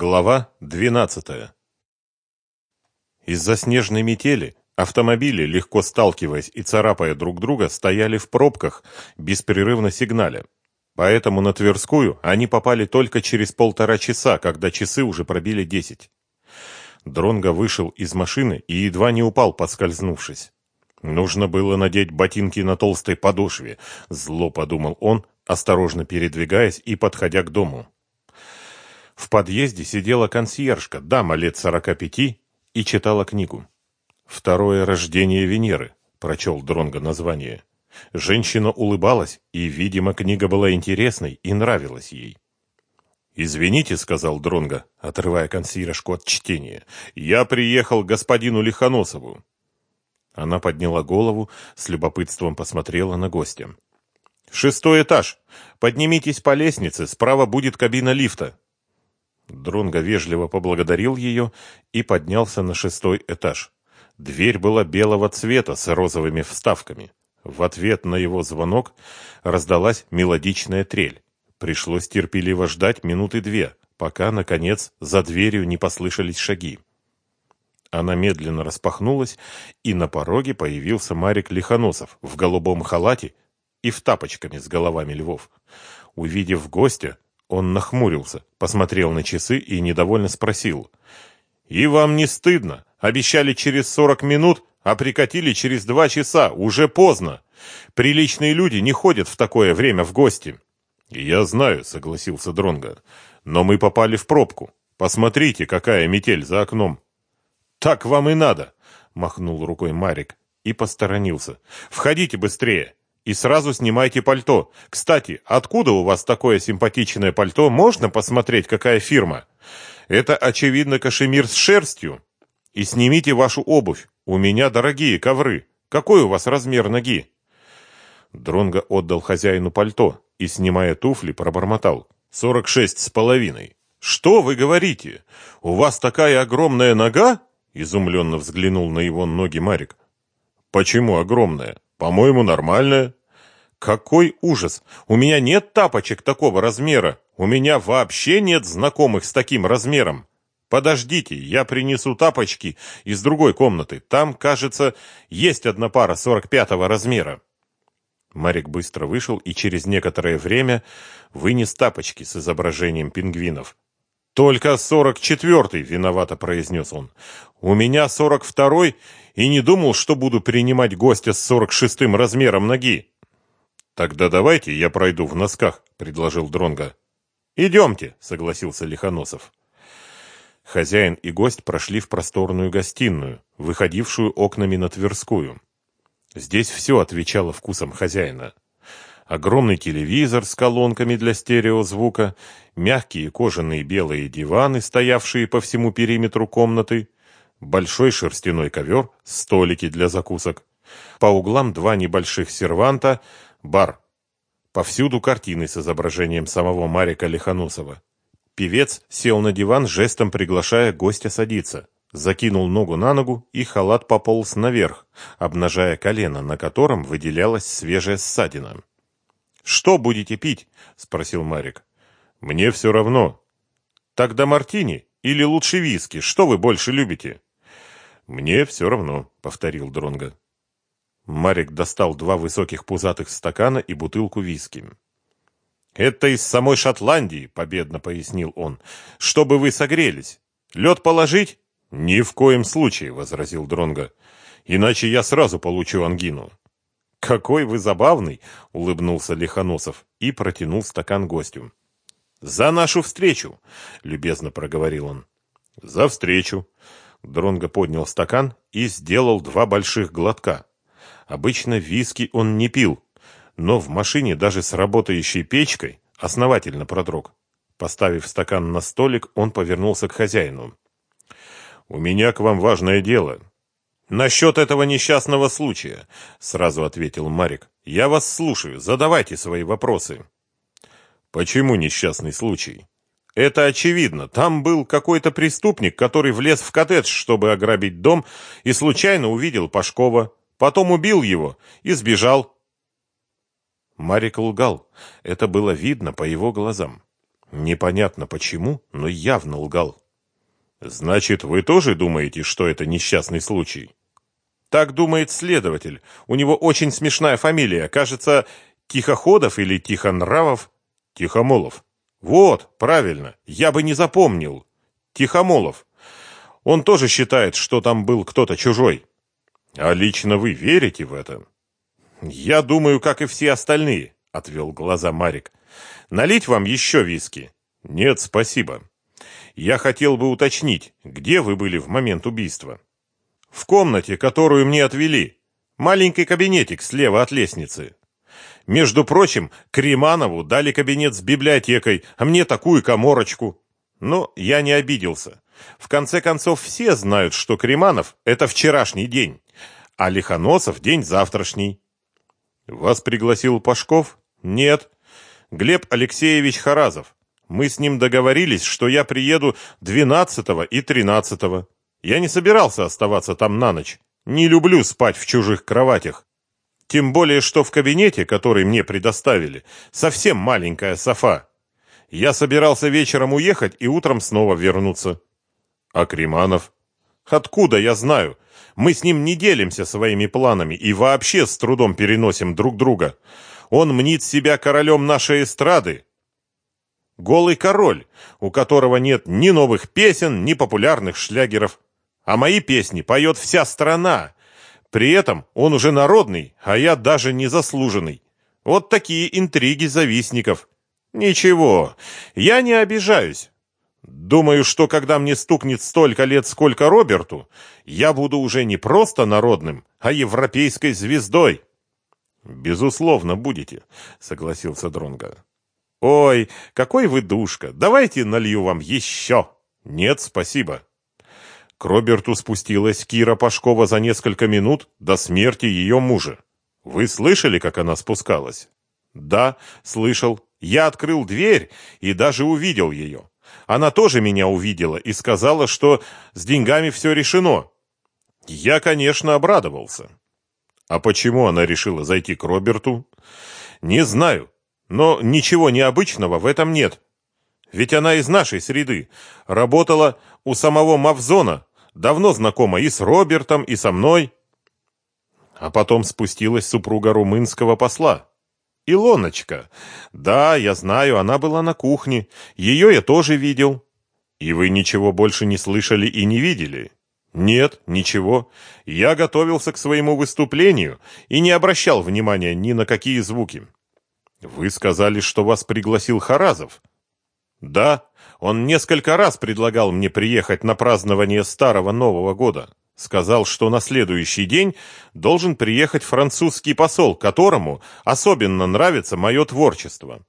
Глава 12. Из-за снежной метели автомобили, легко сталкиваясь и царапая друг друга, стояли в пробках, беспрерывно сигналя. Поэтому на Тверскую они попали только через полтора часа, когда часы уже пробили десять. Дронго вышел из машины и едва не упал, подскользнувшись. Нужно было надеть ботинки на толстой подошве, зло подумал он, осторожно передвигаясь и подходя к дому. В подъезде сидела консьержка, дама лет сорока пяти, и читала книгу. «Второе рождение Венеры», — прочел Дронго название. Женщина улыбалась, и, видимо, книга была интересной и нравилась ей. «Извините», — сказал Дронго, отрывая консьержку от чтения, — «я приехал к господину Лихоносову». Она подняла голову, с любопытством посмотрела на гостя. «Шестой этаж. Поднимитесь по лестнице, справа будет кабина лифта». Дронго вежливо поблагодарил ее и поднялся на шестой этаж. Дверь была белого цвета с розовыми вставками. В ответ на его звонок раздалась мелодичная трель. Пришлось терпеливо ждать минуты две, пока, наконец, за дверью не послышались шаги. Она медленно распахнулась, и на пороге появился Марик Лихоносов в голубом халате и в тапочками с головами львов. Увидев гостя, он нахмурился, посмотрел на часы и недовольно спросил. «И вам не стыдно? Обещали через сорок минут, а прикатили через два часа. Уже поздно. Приличные люди не ходят в такое время в гости». «Я знаю», — согласился Дронга. «Но мы попали в пробку. Посмотрите, какая метель за окном». «Так вам и надо», — махнул рукой Марик и посторонился. «Входите быстрее и сразу снимайте пальто. Кстати, откуда у вас такое симпатичное пальто? Можно посмотреть, какая фирма? Это, очевидно, кашемир с шерстью. И снимите вашу обувь. У меня дорогие ковры. Какой у вас размер ноги? Дронго отдал хозяину пальто и, снимая туфли, пробормотал. «Сорок шесть с половиной». «Что вы говорите? У вас такая огромная нога?» Изумленно взглянул на его ноги Марик. «Почему огромная? По-моему, нормальная». Какой ужас! У меня нет тапочек такого размера. У меня вообще нет знакомых с таким размером. Подождите, я принесу тапочки из другой комнаты. Там, кажется, есть одна пара сорок пятого размера. Марик быстро вышел и через некоторое время вынес тапочки с изображением пингвинов. «Только сорок четвертый», — виновато произнес он. «У меня сорок второй, и не думал, что буду принимать гостя с сорок шестым размером ноги». Тогда давайте я пройду в носках, предложил Дронга. Идемте, согласился Лихоносов. Хозяин и гость прошли в просторную гостиную, выходившую окнами на Тверскую. Здесь все отвечало вкусам хозяина. Огромный телевизор с колонками для стереозвука, мягкие кожаные белые диваны, стоявшие по всему периметру комнаты, большой шерстяной ковер, столики для закусок. По углам два небольших серванта, бар. Повсюду картины с изображением самого Марика Лихоносова. Певец сел на диван, жестом приглашая гостя садиться. Закинул ногу на ногу, и халат пополз наверх, обнажая колено, на котором выделялась свежая ссадина. «Что будете пить?» — спросил Марик. «Мне все равно». «Тогда мартини или лучше виски? Что вы больше любите?» «Мне все равно», — повторил Дронго. Марик достал два высоких пузатых стакана и бутылку виски. «Это из самой Шотландии», — победно пояснил он, — «чтобы вы согрелись. Лед положить?» «Ни в коем случае», — возразил Дронго, — «иначе я сразу получу ангину». «Какой вы забавный!» — улыбнулся Лихоносов и протянул стакан гостю. «За нашу встречу!» — любезно проговорил он. «За встречу!» Дронго поднял стакан и сделал два больших глотка. Обычно виски он не пил, но в машине даже с работающей печкой основательно продрог. Поставив стакан на столик, он повернулся к хозяину. «У меня к вам важное дело». «Насчет этого несчастного случая», — сразу ответил Марик. «Я вас слушаю, задавайте свои вопросы». «Почему несчастный случай?» «Это очевидно. Там был какой-то преступник, который влез в коттедж, чтобы ограбить дом, и случайно увидел Пашкова. Потом убил его и сбежал. Марик лгал. Это было видно по его глазам. Непонятно почему, но явно лгал. Значит, вы тоже думаете, что это несчастный случай? Так думает следователь. У него очень смешная фамилия. Кажется, Тихоходов или Тихонравов? Тихомолов. Вот, правильно. Я бы не запомнил. Тихомолов. Он тоже считает, что там был кто-то чужой. А лично вы верите в это? Я думаю, как и все остальные, отвел глаза Марик. Налить вам еще виски? Нет, спасибо. Я хотел бы уточнить, где вы были в момент убийства? В комнате, которую мне отвели. Маленький кабинетик слева от лестницы. Между прочим, Креманову дали кабинет с библиотекой, а мне такую коморочку. Но я не обиделся. В конце концов, все знают, что Креманов – это вчерашний день, а Лихоносов – день завтрашний. Вас пригласил Пашков? Нет. Глеб Алексеевич Харазов. Мы с ним договорились, что я приеду 12 и 13 -го. Я не собирался оставаться там на ночь. Не люблю спать в чужих кроватях. Тем более, что в кабинете, который мне предоставили, совсем маленькая софа. Я собирался вечером уехать и утром снова вернуться. А Креманов? Откуда я знаю? Мы с ним не делимся своими планами и вообще с трудом переносим друг друга. Он мнит себя королем нашей эстрады. Голый король, у которого нет ни новых песен, ни популярных шлягеров. А мои песни поет вся страна. При этом он уже народный, а я даже не заслуженный. Вот такие интриги завистников. Ничего, я не обижаюсь. Думаю, что когда мне стукнет столько лет, сколько Роберту, я буду уже не просто народным, а европейской звездой. Безусловно, будете, согласился Дронга. Ой, какой вы душка. Давайте налью вам еще. Нет, спасибо. К Роберту спустилась Кира Пашкова за несколько минут до смерти ее мужа. Вы слышали, как она спускалась? Да, слышал. Я открыл дверь и даже увидел ее. Она тоже меня увидела и сказала, что с деньгами все решено. Я, конечно, обрадовался. А почему она решила зайти к Роберту? Не знаю, но ничего необычного в этом нет. Ведь она из нашей среды, работала у самого Мавзона, давно знакома и с Робертом, и со мной. А потом спустилась супруга румынского посла. Илоночка. Да, я знаю, она была на кухне. Ее я тоже видел. И вы ничего больше не слышали и не видели? Нет, ничего. Я готовился к своему выступлению и не обращал внимания ни на какие звуки. Вы сказали, что вас пригласил Харазов. Да, он несколько раз предлагал мне приехать на празднование Старого Нового года. Сказал, что на следующий день должен приехать французский посол, которому особенно нравится мое творчество.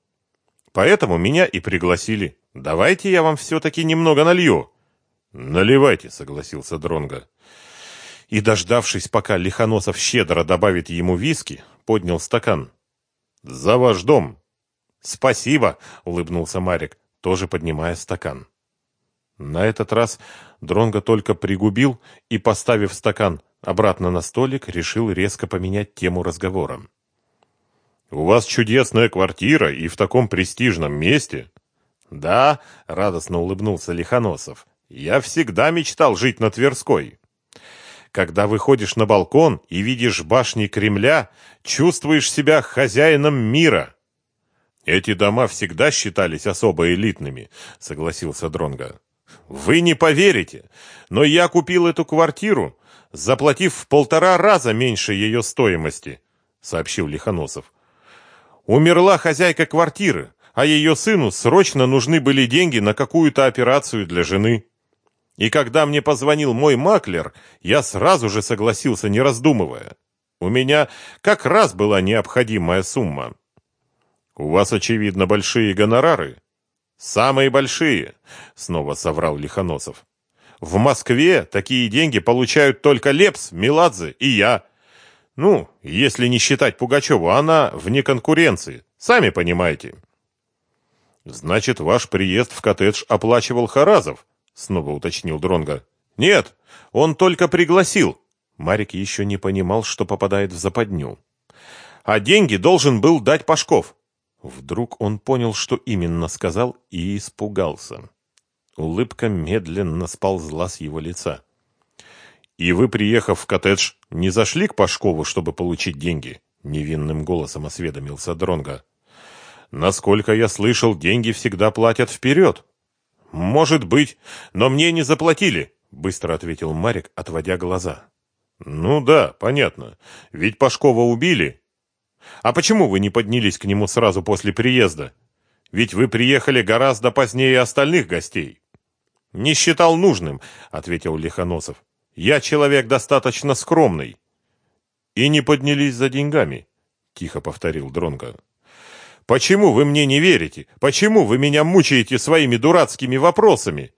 Поэтому меня и пригласили. Давайте я вам все-таки немного налью. Наливайте, согласился Дронга. И, дождавшись, пока Лихоносов щедро добавит ему виски, поднял стакан. За ваш дом. Спасибо, улыбнулся Марик, тоже поднимая стакан. На этот раз Дронго только пригубил и, поставив стакан обратно на столик, решил резко поменять тему разговора. «У вас чудесная квартира и в таком престижном месте?» «Да», — радостно улыбнулся Лихоносов, — «я всегда мечтал жить на Тверской». Когда выходишь на балкон и видишь башни Кремля, чувствуешь себя хозяином мира. Эти дома всегда считались особо элитными, согласился Дронга. Вы не поверите, но я купил эту квартиру, заплатив в полтора раза меньше ее стоимости, сообщил Лихоносов. Умерла хозяйка квартиры, а ее сыну срочно нужны были деньги на какую-то операцию для жены. И когда мне позвонил мой маклер, я сразу же согласился, не раздумывая. У меня как раз была необходимая сумма. У вас, очевидно, большие гонорары, «Самые большие», — снова соврал Лихоносов. «В Москве такие деньги получают только Лепс, Меладзе и я. Ну, если не считать Пугачеву, она вне конкуренции, сами понимаете». «Значит, ваш приезд в коттедж оплачивал Харазов?» — снова уточнил Дронга. «Нет, он только пригласил». Марик еще не понимал, что попадает в западню. «А деньги должен был дать Пашков. Вдруг он понял, что именно сказал, и испугался. Улыбка медленно сползла с его лица. «И вы, приехав в коттедж, не зашли к Пашкову, чтобы получить деньги?» — невинным голосом осведомился Дронга. «Насколько я слышал, деньги всегда платят вперед». «Может быть, но мне не заплатили», — быстро ответил Марик, отводя глаза. «Ну да, понятно. Ведь Пашкова убили, а почему вы не поднялись к нему сразу после приезда? Ведь вы приехали гораздо позднее остальных гостей. Не считал нужным, ответил Лихоносов. Я человек достаточно скромный. И не поднялись за деньгами, тихо повторил Дронга. Почему вы мне не верите? Почему вы меня мучаете своими дурацкими вопросами?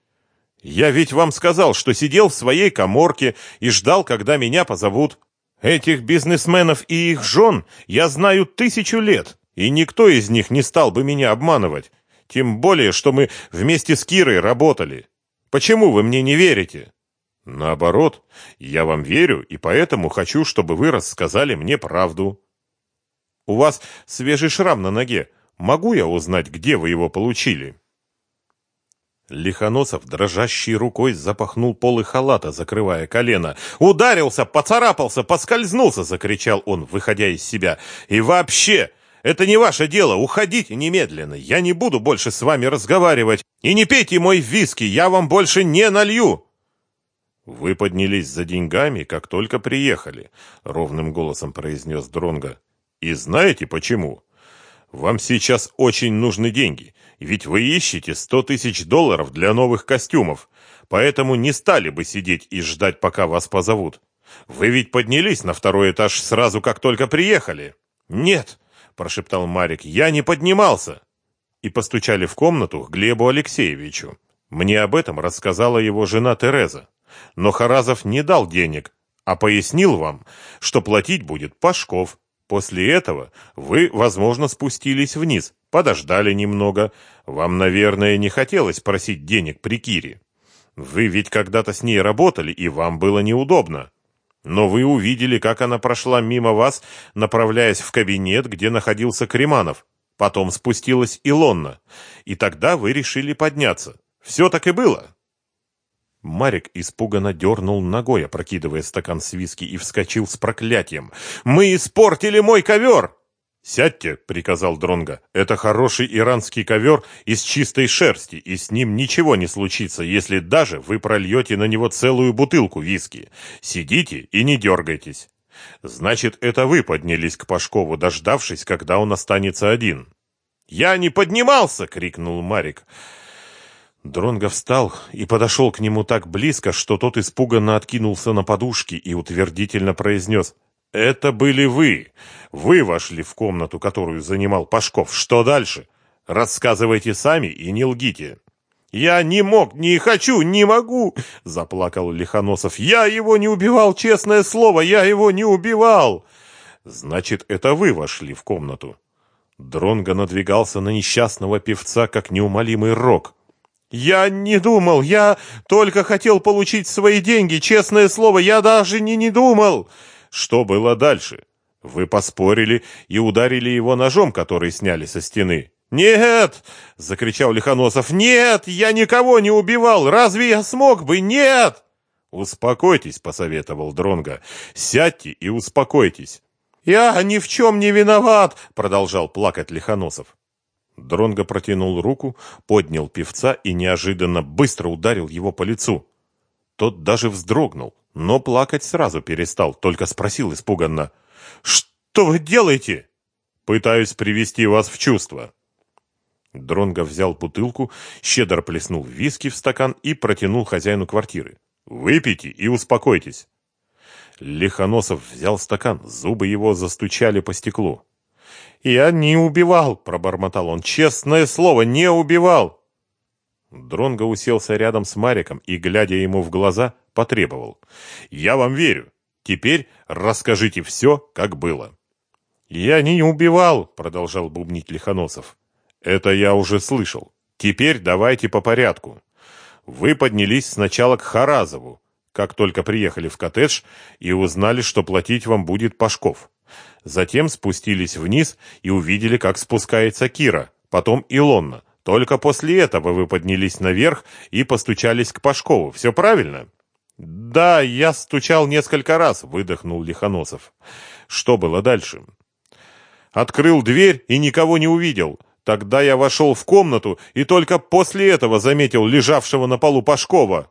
Я ведь вам сказал, что сидел в своей каморке и ждал, когда меня позовут. Этих бизнесменов и их жен я знаю тысячу лет, и никто из них не стал бы меня обманывать. Тем более, что мы вместе с Кирой работали. Почему вы мне не верите? Наоборот, я вам верю, и поэтому хочу, чтобы вы рассказали мне правду. У вас свежий шрам на ноге. Могу я узнать, где вы его получили? Лихоносов дрожащей рукой запахнул полы халата, закрывая колено. «Ударился, поцарапался, поскользнулся!» — закричал он, выходя из себя. «И вообще, это не ваше дело, уходите немедленно, я не буду больше с вами разговаривать. И не пейте мой виски, я вам больше не налью!» «Вы поднялись за деньгами, как только приехали», — ровным голосом произнес Дронга. «И знаете почему?» Вам сейчас очень нужны деньги, ведь вы ищете сто тысяч долларов для новых костюмов, поэтому не стали бы сидеть и ждать, пока вас позовут. Вы ведь поднялись на второй этаж сразу, как только приехали. Нет, прошептал Марик, я не поднимался. И постучали в комнату к Глебу Алексеевичу. Мне об этом рассказала его жена Тереза. Но Харазов не дал денег, а пояснил вам, что платить будет Пашков, После этого вы, возможно, спустились вниз, подождали немного. Вам, наверное, не хотелось просить денег при Кире. Вы ведь когда-то с ней работали, и вам было неудобно. Но вы увидели, как она прошла мимо вас, направляясь в кабинет, где находился Креманов. Потом спустилась Илонна. И тогда вы решили подняться. Все так и было. Марик испуганно дернул ногой, опрокидывая стакан с виски, и вскочил с проклятием. «Мы испортили мой ковер!» «Сядьте», — приказал Дронга. «Это хороший иранский ковер из чистой шерсти, и с ним ничего не случится, если даже вы прольете на него целую бутылку виски. Сидите и не дергайтесь». «Значит, это вы поднялись к Пашкову, дождавшись, когда он останется один». «Я не поднимался!» — крикнул Марик. «Марик». Дронго встал и подошел к нему так близко, что тот испуганно откинулся на подушки и утвердительно произнес «Это были вы! Вы вошли в комнату, которую занимал Пашков. Что дальше? Рассказывайте сами и не лгите!» «Я не мог, не хочу, не могу!» — заплакал Лихоносов. «Я его не убивал, честное слово, я его не убивал!» «Значит, это вы вошли в комнату?» Дронго надвигался на несчастного певца, как неумолимый рок. «Я не думал, я только хотел получить свои деньги, честное слово, я даже не не думал!» «Что было дальше?» «Вы поспорили и ударили его ножом, который сняли со стены». «Нет!» — закричал Лихоносов. «Нет! Я никого не убивал! Разве я смог бы? Нет!» «Успокойтесь», — посоветовал Дронга. «Сядьте и успокойтесь». «Я ни в чем не виноват!» — продолжал плакать Лихоносов. Дронго протянул руку, поднял певца и неожиданно быстро ударил его по лицу. Тот даже вздрогнул, но плакать сразу перестал, только спросил испуганно. «Что вы делаете?» «Пытаюсь привести вас в чувство». Дронго взял бутылку, щедро плеснул виски в стакан и протянул хозяину квартиры. «Выпейте и успокойтесь». Лихоносов взял стакан, зубы его застучали по стеклу. «Я не убивал!» — пробормотал он. «Честное слово, не убивал!» Дронго уселся рядом с Мариком и, глядя ему в глаза, потребовал. «Я вам верю. Теперь расскажите все, как было». «Я не убивал!» — продолжал бубнить Лихоносов. «Это я уже слышал. Теперь давайте по порядку. Вы поднялись сначала к Харазову, как только приехали в коттедж и узнали, что платить вам будет Пашков. Затем спустились вниз и увидели, как спускается Кира, потом Илонна. Только после этого вы поднялись наверх и постучались к Пашкову. Все правильно? Да, я стучал несколько раз, выдохнул Лихоносов. Что было дальше? Открыл дверь и никого не увидел. Тогда я вошел в комнату и только после этого заметил лежавшего на полу Пашкова.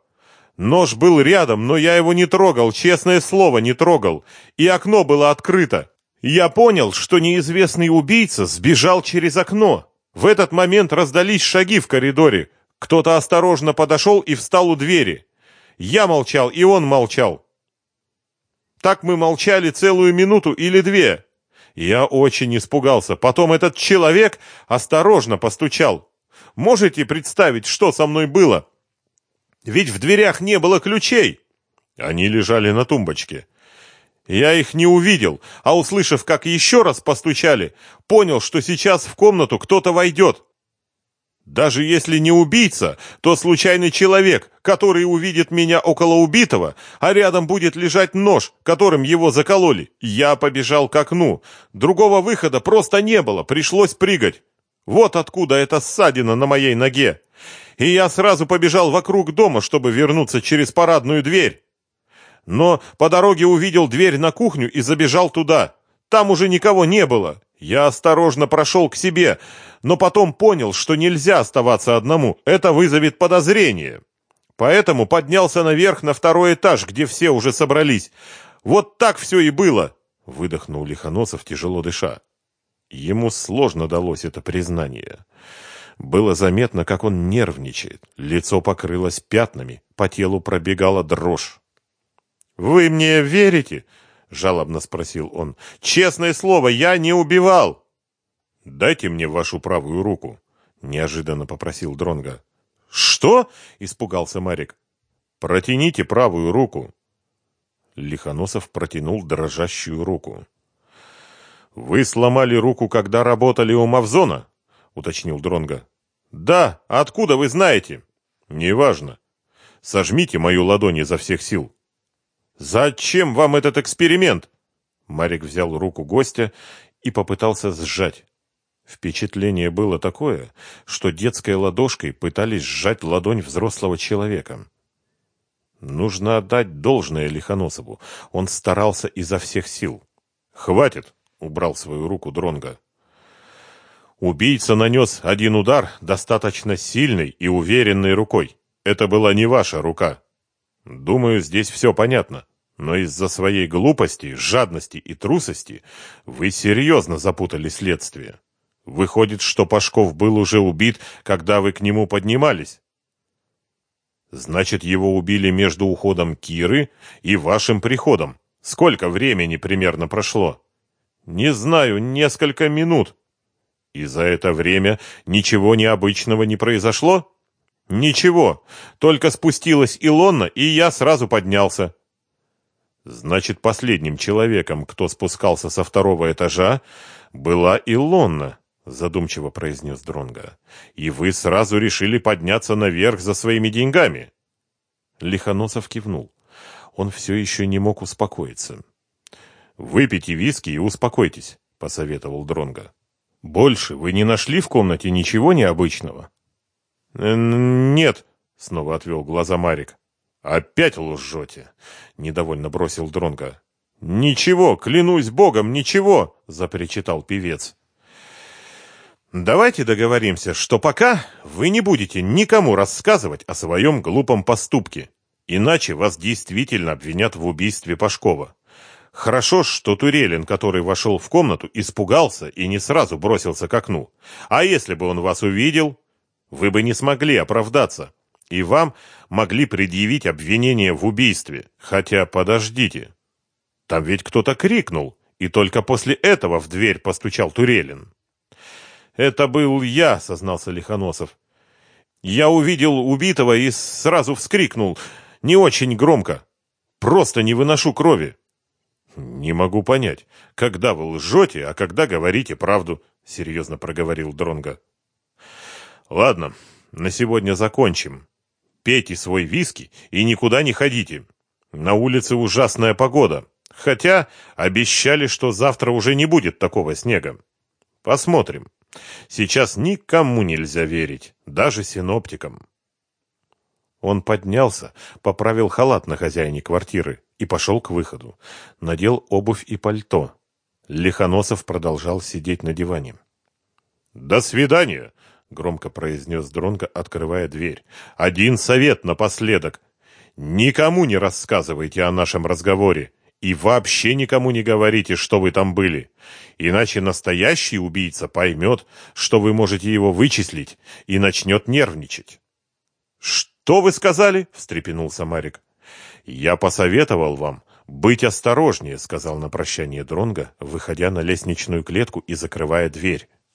Нож был рядом, но я его не трогал, честное слово, не трогал. И окно было открыто. Я понял, что неизвестный убийца сбежал через окно. В этот момент раздались шаги в коридоре. Кто-то осторожно подошел и встал у двери. Я молчал, и он молчал. Так мы молчали целую минуту или две. Я очень испугался. Потом этот человек осторожно постучал. Можете представить, что со мной было? Ведь в дверях не было ключей. Они лежали на тумбочке. Я их не увидел, а услышав, как еще раз постучали, понял, что сейчас в комнату кто-то войдет. Даже если не убийца, то случайный человек, который увидит меня около убитого, а рядом будет лежать нож, которым его закололи. Я побежал к окну. Другого выхода просто не было, пришлось прыгать. Вот откуда эта ссадина на моей ноге. И я сразу побежал вокруг дома, чтобы вернуться через парадную дверь но по дороге увидел дверь на кухню и забежал туда. Там уже никого не было. Я осторожно прошел к себе, но потом понял, что нельзя оставаться одному, это вызовет подозрение. Поэтому поднялся наверх на второй этаж, где все уже собрались. Вот так все и было, выдохнул Лихоносов, тяжело дыша. Ему сложно далось это признание. Было заметно, как он нервничает. Лицо покрылось пятнами, по телу пробегала дрожь. «Вы мне верите?» — жалобно спросил он. «Честное слово, я не убивал!» «Дайте мне вашу правую руку», — неожиданно попросил Дронга. «Что?» — испугался Марик. «Протяните правую руку». Лихоносов протянул дрожащую руку. «Вы сломали руку, когда работали у Мавзона?» — уточнил Дронга. «Да, откуда вы знаете?» «Неважно. Сожмите мою ладонь изо всех сил». «Зачем вам этот эксперимент?» Марик взял руку гостя и попытался сжать. Впечатление было такое, что детской ладошкой пытались сжать ладонь взрослого человека. Нужно отдать должное Лихоносову. Он старался изо всех сил. «Хватит!» — убрал свою руку Дронга. Убийца нанес один удар достаточно сильной и уверенной рукой. Это была не ваша рука. Думаю, здесь все понятно но из-за своей глупости, жадности и трусости вы серьезно запутали следствие. Выходит, что Пашков был уже убит, когда вы к нему поднимались. Значит, его убили между уходом Киры и вашим приходом. Сколько времени примерно прошло? Не знаю, несколько минут. И за это время ничего необычного не произошло? Ничего, только спустилась Илона, и я сразу поднялся. Значит, последним человеком, кто спускался со второго этажа, была Илонна, задумчиво произнес Дронга. И вы сразу решили подняться наверх за своими деньгами. Лихоносов кивнул. Он все еще не мог успокоиться. Выпейте виски и успокойтесь, посоветовал Дронга. Больше вы не нашли в комнате ничего необычного? Нет, снова отвел глаза Марик. Опять лжете, недовольно бросил Дронга. Ничего, клянусь богом, ничего, запричитал певец. Давайте договоримся, что пока вы не будете никому рассказывать о своем глупом поступке, иначе вас действительно обвинят в убийстве Пашкова. Хорошо, что Турелин, который вошел в комнату, испугался и не сразу бросился к окну. А если бы он вас увидел, вы бы не смогли оправдаться и вам могли предъявить обвинение в убийстве. Хотя, подождите, там ведь кто-то крикнул, и только после этого в дверь постучал Турелин. «Это был я», — сознался Лихоносов. «Я увидел убитого и сразу вскрикнул. Не очень громко. Просто не выношу крови». «Не могу понять, когда вы лжете, а когда говорите правду», — серьезно проговорил Дронга. «Ладно, на сегодня закончим пейте свой виски и никуда не ходите. На улице ужасная погода. Хотя обещали, что завтра уже не будет такого снега. Посмотрим. Сейчас никому нельзя верить, даже синоптикам. Он поднялся, поправил халат на хозяине квартиры и пошел к выходу. Надел обувь и пальто. Лихоносов продолжал сидеть на диване. «До свидания!» — громко произнес Дронго, открывая дверь. «Один совет напоследок. Никому не рассказывайте о нашем разговоре. И вообще никому не говорите, что вы там были. Иначе настоящий убийца поймет, что вы можете его вычислить, и начнет нервничать. «Что вы сказали?» – встрепенулся Марик. «Я посоветовал вам быть осторожнее», – сказал на прощание Дронга, выходя на лестничную клетку и закрывая дверь.